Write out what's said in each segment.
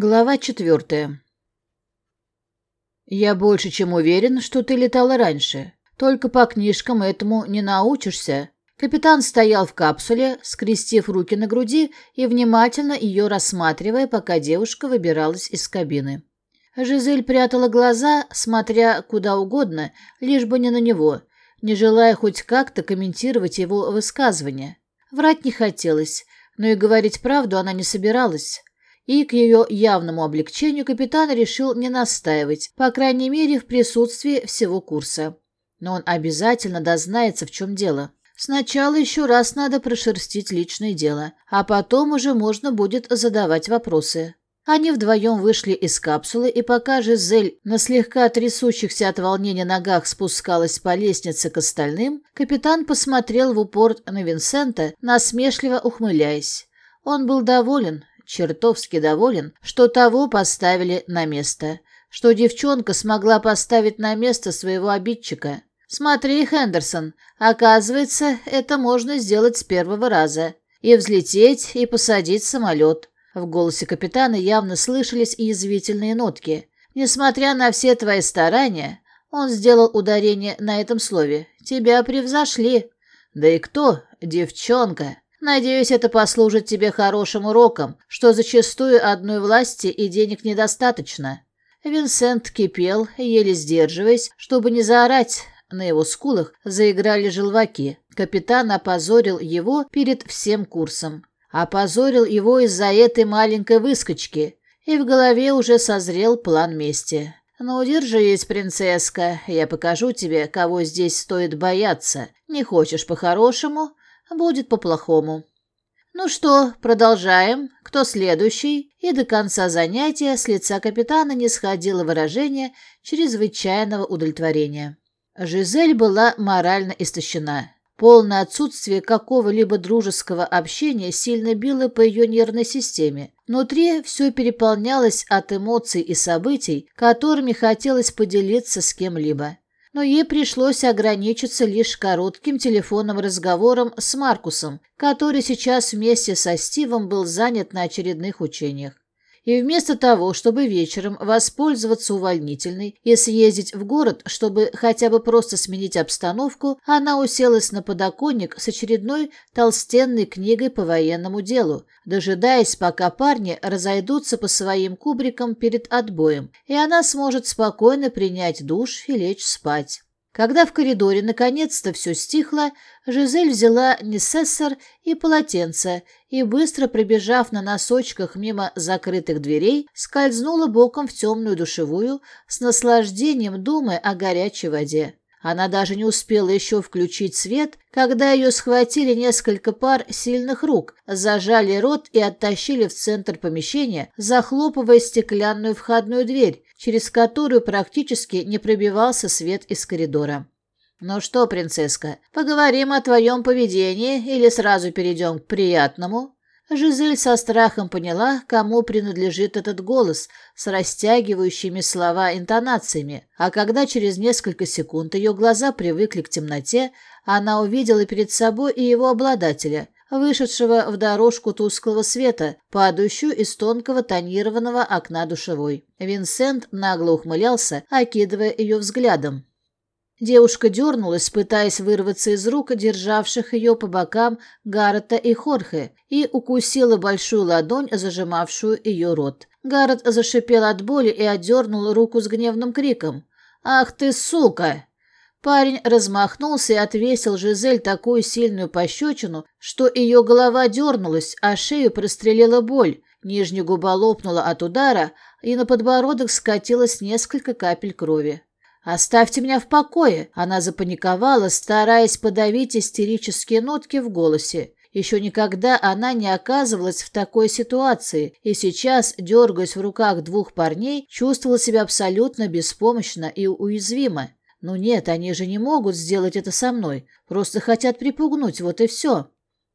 Глава четвертая. Я больше чем уверен, что ты летала раньше. Только по книжкам этому не научишься. Капитан стоял в капсуле, скрестив руки на груди и внимательно ее рассматривая, пока девушка выбиралась из кабины. Жизель прятала глаза, смотря куда угодно, лишь бы не на него, не желая хоть как-то комментировать его высказывания. Врать не хотелось, но и говорить правду она не собиралась и к ее явному облегчению капитан решил не настаивать, по крайней мере в присутствии всего курса. Но он обязательно дознается, в чем дело. Сначала еще раз надо прошерстить личное дело, а потом уже можно будет задавать вопросы. Они вдвоем вышли из капсулы, и пока Жизель на слегка трясущихся от волнения ногах спускалась по лестнице к остальным, капитан посмотрел в упор на Винсента, насмешливо ухмыляясь. Он был доволен, чертовски доволен, что того поставили на место, что девчонка смогла поставить на место своего обидчика. Смотри, Хендерсон, оказывается, это можно сделать с первого раза. И взлететь, и посадить самолет. В голосе капитана явно слышались язвительные нотки. Несмотря на все твои старания, он сделал ударение на этом слове. Тебя превзошли. Да и кто? Девчонка. Надеюсь, это послужит тебе хорошим уроком, что зачастую одной власти и денег недостаточно». Винсент кипел, еле сдерживаясь, чтобы не заорать. На его скулах заиграли желваки. Капитан опозорил его перед всем курсом. Опозорил его из-за этой маленькой выскочки. И в голове уже созрел план мести. «Ну, держись, принцесска, я покажу тебе, кого здесь стоит бояться. Не хочешь по-хорошему? будет по плохому ну что продолжаем кто следующий и до конца занятия с лица капитана не сходило выражение чрезвычайного удовлетворения жизель была морально истощена Полное отсутствие какого-либо дружеского общения сильно било по ее нервной системе. Внутри все переполнялось от эмоций и событий, которыми хотелось поделиться с кем-либо. Но ей пришлось ограничиться лишь коротким телефонным разговором с Маркусом, который сейчас вместе со Стивом был занят на очередных учениях. И вместо того, чтобы вечером воспользоваться увольнительной, если ездить в город, чтобы хотя бы просто сменить обстановку, она уселась на подоконник с очередной толстенной книгой по военному делу, дожидаясь, пока парни разойдутся по своим кубрикам перед отбоем, и она сможет спокойно принять душ и лечь спать. Когда в коридоре наконец-то все стихло, Жизель взяла несессор и полотенце и, быстро пробежав на носочках мимо закрытых дверей, скользнула боком в темную душевую с наслаждением думая о горячей воде. Она даже не успела еще включить свет, когда ее схватили несколько пар сильных рук, зажали рот и оттащили в центр помещения, захлопывая стеклянную входную дверь, через которую практически не пробивался свет из коридора. «Ну что, принцесска, поговорим о твоем поведении или сразу перейдем к приятному?» Жизель со страхом поняла, кому принадлежит этот голос с растягивающими слова интонациями, а когда через несколько секунд ее глаза привыкли к темноте, она увидела перед собой и его обладателя, вышедшего в дорожку тусклого света, падающую из тонкого тонированного окна душевой. Винсент нагло ухмылялся, окидывая ее взглядом. Девушка дернулась, пытаясь вырваться из рук державших ее по бокам Гаррета и Хорхе, и укусила большую ладонь, зажимавшую ее рот. Гаррет зашипел от боли и отдернул руку с гневным криком. «Ах ты, сука!» Парень размахнулся и отвесил Жизель такую сильную пощечину, что ее голова дернулась, а шею прострелила боль, нижняя губа лопнула от удара, и на подбородок скатилось несколько капель крови. Оставьте меня в покое!» Она запаниковала, стараясь подавить истерические нотки в голосе. Еще никогда она не оказывалась в такой ситуации, и сейчас, дергаясь в руках двух парней, чувствовала себя абсолютно беспомощно и уязвимо. «Ну нет, они же не могут сделать это со мной, просто хотят припугнуть, вот и все».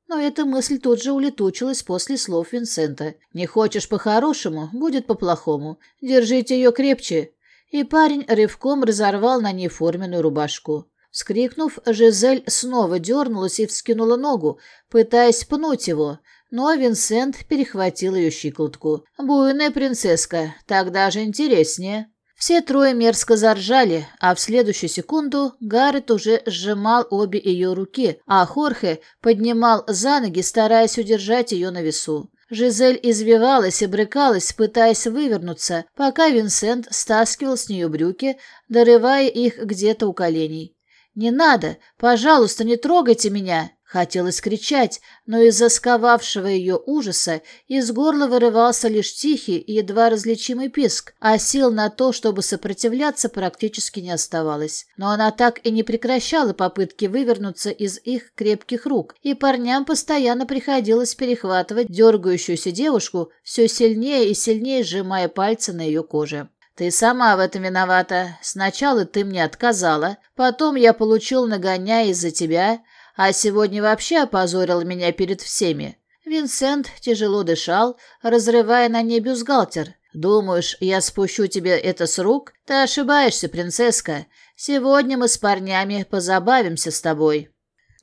Но эта мысль тут же улетучилась после слов Винсента. «Не хочешь по-хорошему, будет по-плохому. Держите ее крепче. И парень рывком разорвал на ней форменную рубашку. Скрикнув, Жизель снова дернулась и вскинула ногу, пытаясь пнуть его, но Винсент перехватил ее щиколотку. «Буйная принцесска, так даже интереснее». Все трое мерзко заржали, а в следующую секунду Гаррет уже сжимал обе ее руки, а Хорхе поднимал за ноги, стараясь удержать ее на весу. Жизель извивалась и брыкалась, пытаясь вывернуться, пока Винсент стаскивал с нее брюки, дорывая их где-то у коленей. «Не надо! Пожалуйста, не трогайте меня!» Хотелось кричать, но из-за сковавшего ее ужаса из горла вырывался лишь тихий и едва различимый писк, а сил на то, чтобы сопротивляться, практически не оставалось. Но она так и не прекращала попытки вывернуться из их крепких рук, и парням постоянно приходилось перехватывать дергающуюся девушку, все сильнее и сильнее сжимая пальцы на ее коже. Ты сама в этом виновата. Сначала ты мне отказала, потом я получил нагоняя из-за тебя, а сегодня вообще опозорил меня перед всеми. Винсент тяжело дышал, разрывая на ней бюстгальтер. «Думаешь, я спущу тебе это с рук? Ты ошибаешься, принцесска. Сегодня мы с парнями позабавимся с тобой».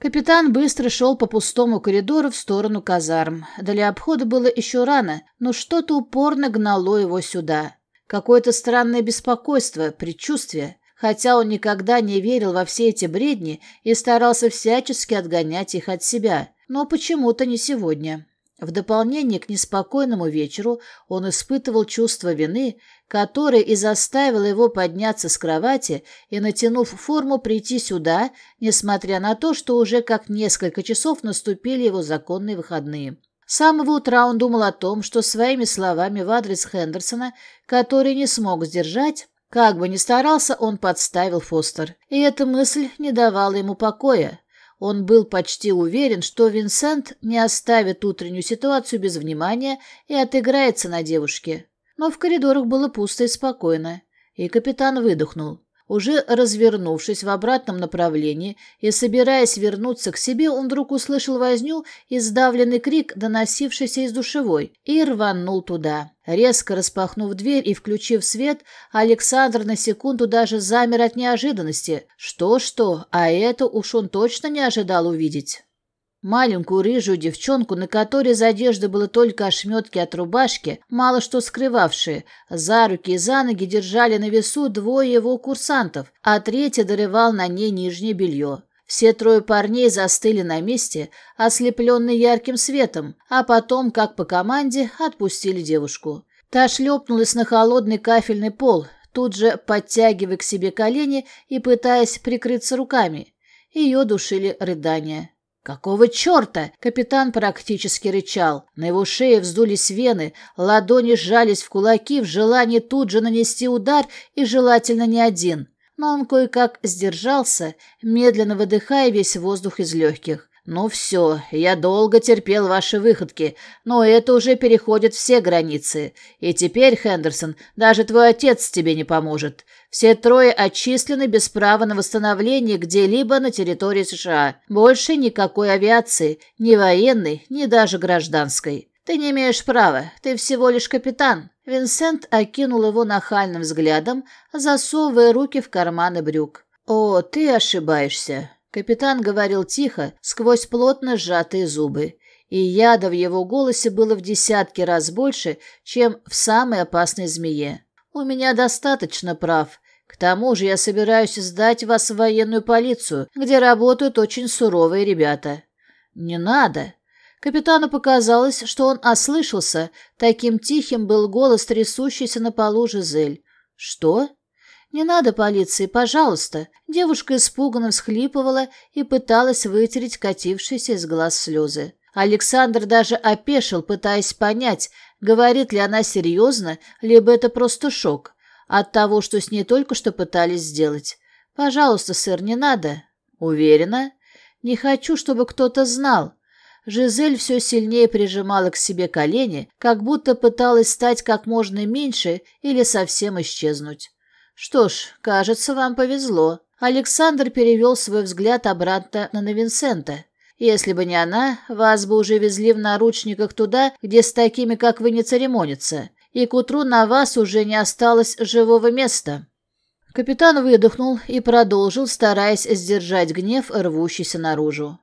Капитан быстро шел по пустому коридору в сторону казарм. Для обхода было еще рано, но что-то упорно гнало его сюда. Какое-то странное беспокойство, предчувствие. Хотя он никогда не верил во все эти бредни и старался всячески отгонять их от себя, но почему-то не сегодня. В дополнение к неспокойному вечеру он испытывал чувство вины, которое и заставило его подняться с кровати и, натянув форму, прийти сюда, несмотря на то, что уже как несколько часов наступили его законные выходные. С самого утра он думал о том, что своими словами в адрес Хендерсона, который не смог сдержать, как бы ни старался он подставил Фостер, и эта мысль не давала ему покоя. Он был почти уверен, что Винсент не оставит утреннюю ситуацию без внимания и отыграется на девушке. Но в коридорах было пусто и спокойно, и капитан выдохнул. Уже развернувшись в обратном направлении и собираясь вернуться к себе, он вдруг услышал возню и сдавленный крик, доносившийся из душевой, и рванул туда. Резко распахнув дверь и включив свет, Александр на секунду даже замер от неожиданности. Что-что, а это уж он точно не ожидал увидеть. Маленькую рыжую девчонку, на которой за одежды было только ошметки от рубашки, мало что скрывавшие, за руки и за ноги держали на весу двое его курсантов, а третий дорывал на ней нижнее белье. Все трое парней застыли на месте, ослепленные ярким светом, а потом, как по команде, отпустили девушку. Та шлепнулась на холодный кафельный пол, тут же подтягивая к себе колени и пытаясь прикрыться руками. Ее душили рыдания. «Какого черта?» — капитан практически рычал. На его шее вздулись вены, ладони сжались в кулаки в желании тут же нанести удар и желательно не один. Но он кое-как сдержался, медленно выдыхая весь воздух из легких. Ну все, я долго терпел ваши выходки, но это уже переходит все границы. И теперь, Хендерсон, даже твой отец тебе не поможет. Все трое отчислены без права на восстановление где-либо на территории США. Больше никакой авиации, ни военной, ни даже гражданской. Ты не имеешь права, ты всего лишь капитан. Винсент окинул его нахальным взглядом, засовывая руки в карманы брюк. «О, ты ошибаешься. Капитан говорил тихо, сквозь плотно сжатые зубы, и яда в его голосе было в десятки раз больше, чем в самой опасной змее. «У меня достаточно прав. К тому же я собираюсь сдать вас в военную полицию, где работают очень суровые ребята». «Не надо». Капитану показалось, что он ослышался. Таким тихим был голос трясущийся на полу Жизель. «Что?» «Не надо полиции, пожалуйста!» Девушка испуганно всхлипывала и пыталась вытереть катившиеся из глаз слезы. Александр даже опешил, пытаясь понять, говорит ли она серьезно, либо это просто шок от того, что с ней только что пытались сделать. «Пожалуйста, сэр, не надо». «Уверена?» «Не хочу, чтобы кто-то знал». Жизель все сильнее прижимала к себе колени, как будто пыталась стать как можно меньше или совсем исчезнуть. Что ж, кажется, вам повезло. Александр перевел свой взгляд обратно на Навинсента. Если бы не она, вас бы уже везли в наручниках туда, где с такими, как вы, не церемонятся, и к утру на вас уже не осталось живого места». Капитан выдохнул и продолжил, стараясь сдержать гнев, рвущийся наружу.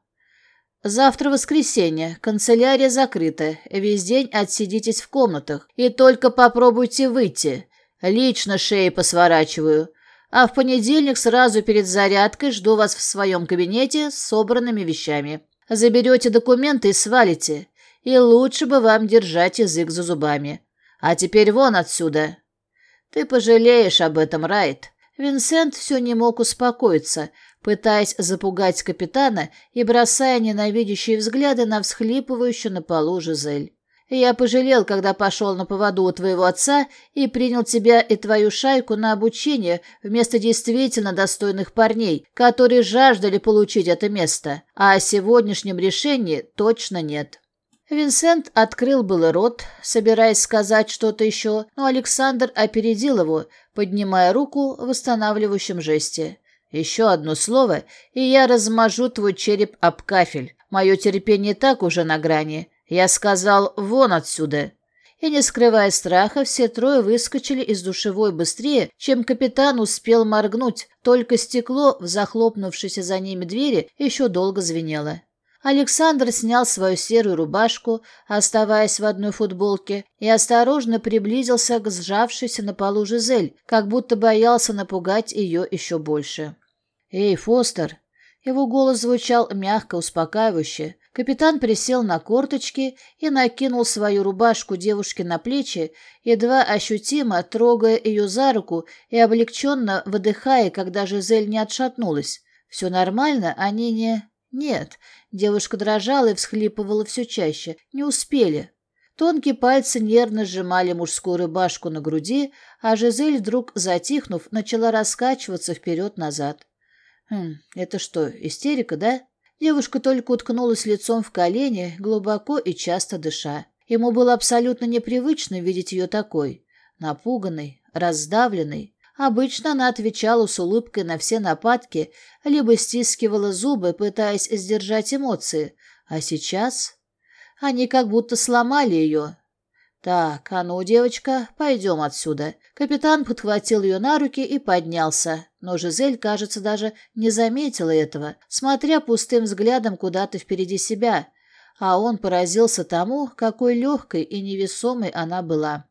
«Завтра воскресенье, канцелярия закрыта, весь день отсидитесь в комнатах и только попробуйте выйти. Лично шеи посворачиваю. А в понедельник сразу перед зарядкой жду вас в своем кабинете с собранными вещами. Заберете документы и свалите. И лучше бы вам держать язык за зубами. А теперь вон отсюда. Ты пожалеешь об этом, Райт. Винсент все не мог успокоиться, пытаясь запугать капитана и бросая ненавидящие взгляды на всхлипывающую на полу Жизель. Я пожалел, когда пошел на поводу у твоего отца и принял тебя и твою шайку на обучение вместо действительно достойных парней, которые жаждали получить это место. А о сегодняшнем решении точно нет». Винсент открыл был рот, собираясь сказать что-то еще, но Александр опередил его, поднимая руку в восстанавливающем жесте. «Еще одно слово, и я размажу твой череп об кафель. Мое терпение так уже на грани. Я сказал «вон отсюда». И, не скрывая страха, все трое выскочили из душевой быстрее, чем капитан успел моргнуть, только стекло в захлопнувшейся за ними двери еще долго звенело. Александр снял свою серую рубашку, оставаясь в одной футболке, и осторожно приблизился к сжавшейся на полу Жизель, как будто боялся напугать ее еще больше. «Эй, Фостер!» Его голос звучал мягко, успокаивающе, Капитан присел на корточки и накинул свою рубашку девушке на плечи, едва ощутимо трогая ее за руку и облегченно выдыхая, когда Жизель не отшатнулась. «Все нормально, а они не...» «Нет». Девушка дрожала и всхлипывала все чаще. «Не успели». Тонкие пальцы нервно сжимали мужскую рубашку на груди, а Жизель, вдруг затихнув, начала раскачиваться вперед-назад. «Хм, это что, истерика, да?» Девушка только уткнулась лицом в колени, глубоко и часто дыша. Ему было абсолютно непривычно видеть ее такой, напуганной, раздавленной. Обычно она отвечала с улыбкой на все нападки, либо стискивала зубы, пытаясь сдержать эмоции. А сейчас... Они как будто сломали ее, так, а девочка, пойдем отсюда. Капитан подхватил ее на руки и поднялся. Но Жизель, кажется, даже не заметила этого, смотря пустым взглядом куда-то впереди себя. А он поразился тому, какой легкой и невесомой она была.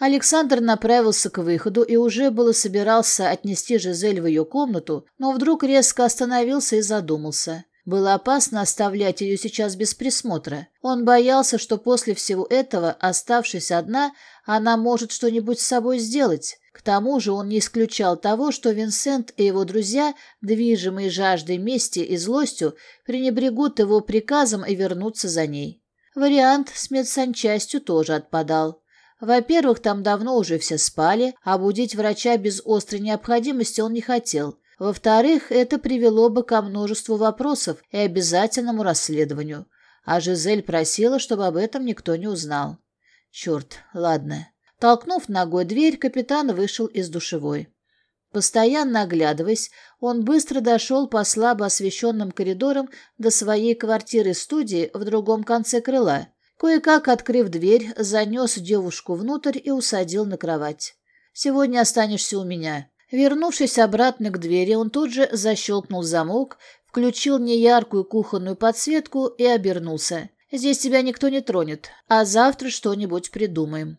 Александр направился к выходу и уже было собирался отнести Жизель в ее комнату, но вдруг резко остановился и задумался. Было опасно оставлять ее сейчас без присмотра. Он боялся, что после всего этого, оставшись одна, она может что-нибудь с собой сделать. К тому же он не исключал того, что Винсент и его друзья, движимые жаждой мести и злостью, пренебрегут его приказом и вернутся за ней. Вариант с медсанчастью тоже отпадал. Во-первых, там давно уже все спали, а будить врача без острой необходимости он не хотел. Во-вторых, это привело бы ко множеству вопросов и обязательному расследованию. А Жизель просила, чтобы об этом никто не узнал. Черт, ладно. Толкнув ногой дверь, капитан вышел из душевой. Постоянно оглядываясь, он быстро дошел по слабо освещенным коридорам до своей квартиры-студии в другом конце крыла. Кое-как, открыв дверь, занес девушку внутрь и усадил на кровать. «Сегодня останешься у меня», Вернувшись обратно к двери, он тут же защелкнул замок, включил неяркую кухонную подсветку и обернулся. «Здесь тебя никто не тронет, а завтра что-нибудь придумаем».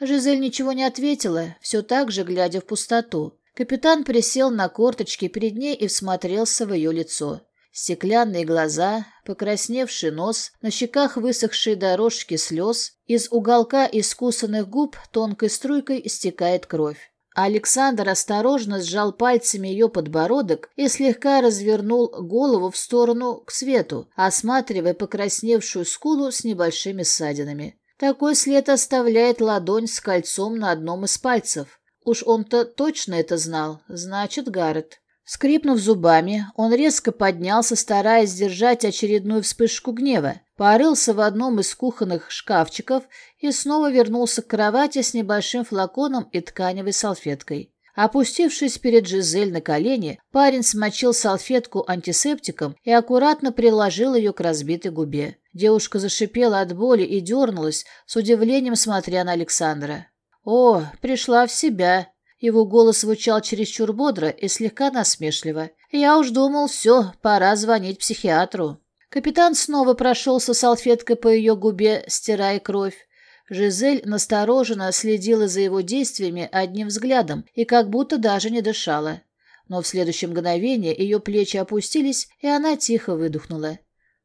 Жизель ничего не ответила, все так же глядя в пустоту. Капитан присел на корточки перед ней и всмотрелся в ее лицо. Стеклянные глаза, покрасневший нос, на щеках высохшие дорожки слез, из уголка искусанных губ тонкой струйкой стекает кровь. Александр осторожно сжал пальцами ее подбородок и слегка развернул голову в сторону к свету, осматривая покрасневшую скулу с небольшими ссадинами. Такой след оставляет ладонь с кольцом на одном из пальцев. Уж он-то точно это знал, значит, Гаррет. Скрипнув зубами, он резко поднялся, стараясь сдержать очередную вспышку гнева. Порылся в одном из кухонных шкафчиков и снова вернулся к кровати с небольшим флаконом и тканевой салфеткой. Опустившись перед Жизель на колени, парень смочил салфетку антисептиком и аккуратно приложил ее к разбитой губе. Девушка зашипела от боли и дернулась, с удивлением смотря на Александра. «О, пришла в себя!» Его голос звучал чересчур бодро и слегка насмешливо. «Я уж думал, все, пора звонить психиатру». Капитан снова прошелся салфеткой по ее губе, стирая кровь. Жизель настороженно следила за его действиями одним взглядом и как будто даже не дышала. Но в следующее мгновение ее плечи опустились, и она тихо выдохнула.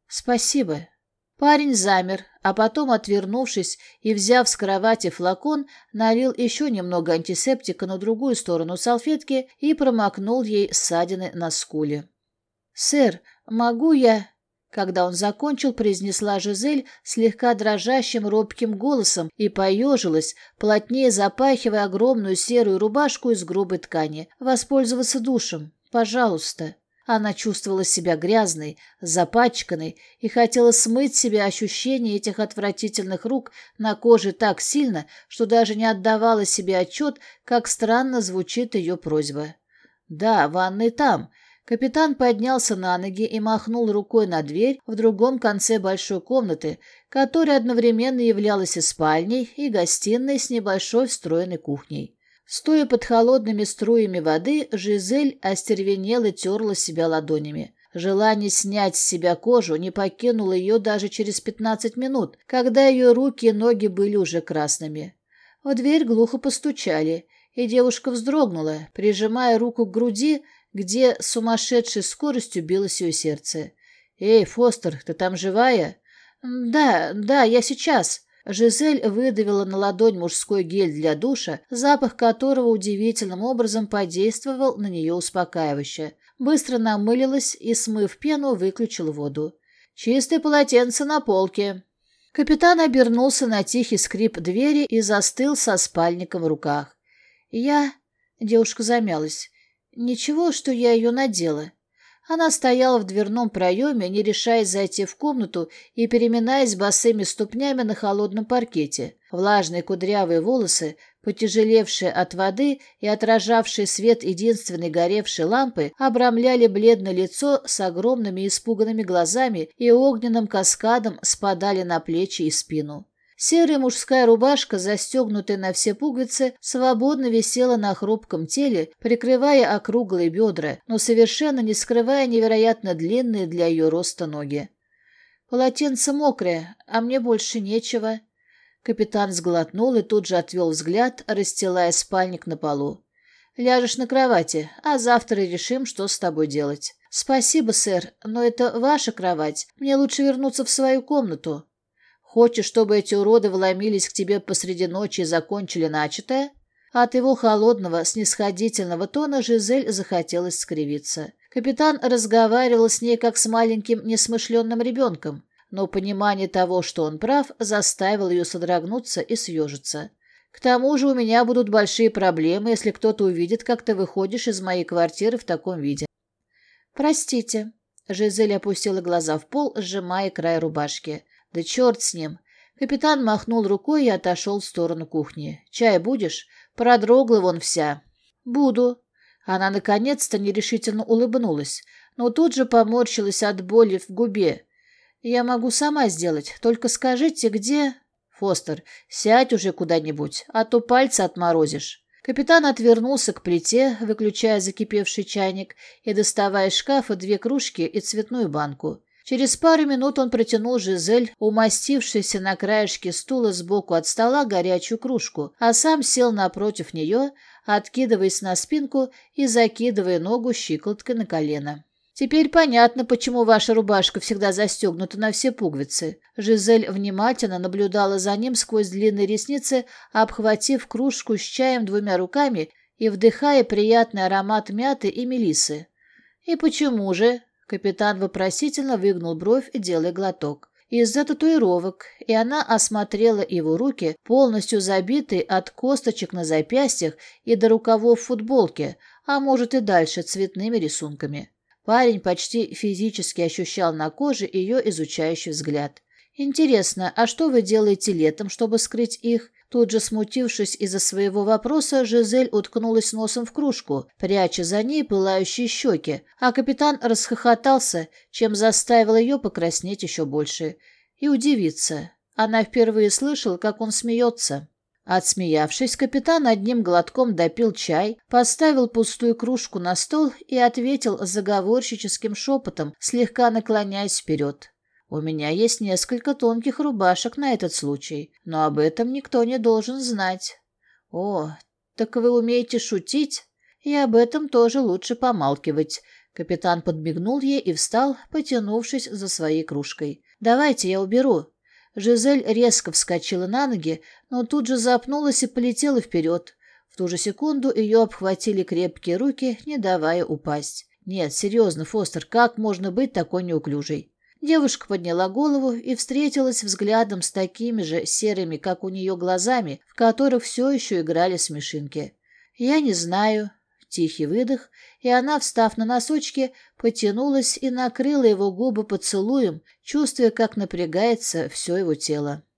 «Спасибо». Парень замер, а потом, отвернувшись и взяв с кровати флакон, налил еще немного антисептика на другую сторону салфетки и промокнул ей ссадины на скуле. «Сэр, могу я...» Когда он закончил, произнесла Жизель слегка дрожащим робким голосом и поежилась, плотнее запахивая огромную серую рубашку из грубой ткани. «Воспользоваться душем, пожалуйста». Она чувствовала себя грязной, запачканной и хотела смыть себе ощущение этих отвратительных рук на коже так сильно, что даже не отдавала себе отчет, как странно звучит ее просьба. «Да, ванной там», Капитан поднялся на ноги и махнул рукой на дверь в другом конце большой комнаты, которая одновременно являлась и спальней, и гостиной с небольшой встроенной кухней. Стоя под холодными струями воды, Жизель остервенела терла себя ладонями. Желание снять с себя кожу не покинуло ее даже через 15 минут, когда ее руки и ноги были уже красными. В дверь глухо постучали, и девушка вздрогнула, прижимая руку к груди где сумасшедшей скоростью билось ее сердце. «Эй, Фостер, ты там живая?» «Да, да, я сейчас». Жизель выдавила на ладонь мужской гель для душа, запах которого удивительным образом подействовал на нее успокаивающе. Быстро намылилась и, смыв пену, выключил воду. «Чистое полотенце на полке». Капитан обернулся на тихий скрип двери и застыл со спальником в руках. «Я...» — девушка замялась. Ничего, что я ее надела. Она стояла в дверном проеме, не решаясь зайти в комнату и переминаясь босыми ступнями на холодном паркете. Влажные кудрявые волосы, потяжелевшие от воды и отражавшие свет единственной горевшей лампы, обрамляли бледное лицо с огромными испуганными глазами и огненным каскадом спадали на плечи и спину. Серая мужская рубашка, застегнутая на все пуговицы, свободно висела на хрупком теле, прикрывая округлые бедра, но совершенно не скрывая невероятно длинные для ее роста ноги. «Полотенце мокрое, а мне больше нечего». Капитан сглотнул и тут же отвел взгляд, расстилая спальник на полу. «Ляжешь на кровати, а завтра решим, что с тобой делать». «Спасибо, сэр, но это ваша кровать. Мне лучше вернуться в свою комнату». Хочешь, чтобы эти уроды вломились к тебе посреди ночи и закончили начатое?» От его холодного, снисходительного тона Жизель захотелось скривиться. Капитан разговаривал с ней как с маленьким несмышленным ребенком, но понимание того, что он прав, заставило ее содрогнуться и съежиться. «К тому же у меня будут большие проблемы, если кто-то увидит, как ты выходишь из моей квартиры в таком виде». «Простите». Жизель опустила глаза в пол, сжимая край рубашки. Да черт с ним!» Капитан махнул рукой и отошел в сторону кухни. «Чай будешь? Продрогла вон вся». «Буду». Она наконец-то нерешительно улыбнулась, но тут же поморщилась от боли в губе. «Я могу сама сделать, только скажите, где...» «Фостер, сядь уже куда-нибудь, а то пальцы отморозишь». Капитан отвернулся к плите, выключая закипевший чайник и доставая из шкафа две кружки и цветную банку. Через пару минут он протянул Жизель, умастившийся на краешке стула сбоку от стола, горячую кружку, а сам сел напротив нее, откидываясь на спинку и закидывая ногу щиколоткой на колено. «Теперь понятно, почему ваша рубашка всегда застегнута на все пуговицы». Жизель внимательно наблюдала за ним сквозь длинные ресницы, обхватив кружку с чаем двумя руками и вдыхая приятный аромат мяты и мелисы. «И почему же?» Капитан вопросительно выгнул бровь и делая глоток. Из-за татуировок, и она осмотрела его руки, полностью забитые от косточек на запястьях и до рукавов футболки, а может и дальше цветными рисунками. Парень почти физически ощущал на коже ее изучающий взгляд. «Интересно, а что вы делаете летом, чтобы скрыть их?» Тут же, смутившись из-за своего вопроса, Жизель уткнулась носом в кружку, пряча за ней пылающие щеки, а капитан расхохотался, чем заставил ее покраснеть еще больше. И удивиться. Она впервые слышала, как он смеется. Отсмеявшись, капитан одним глотком допил чай, поставил пустую кружку на стол и ответил заговорщическим шепотом, слегка наклоняясь вперед. У меня есть несколько тонких рубашек на этот случай, но об этом никто не должен знать. О, так вы умеете шутить? И об этом тоже лучше помалкивать. Капитан подмигнул ей и встал, потянувшись за своей кружкой. «Давайте я уберу». Жизель резко вскочила на ноги, но тут же запнулась и полетела вперед. В ту же секунду ее обхватили крепкие руки, не давая упасть. «Нет, серьезно, Фостер, как можно быть такой неуклюжей?» Девушка подняла голову и встретилась взглядом с такими же серыми, как у нее, глазами, в которых все еще играли смешинки. «Я не знаю». Тихий выдох, и она, встав на носочки, потянулась и накрыла его губы поцелуем, чувствуя, как напрягается все его тело.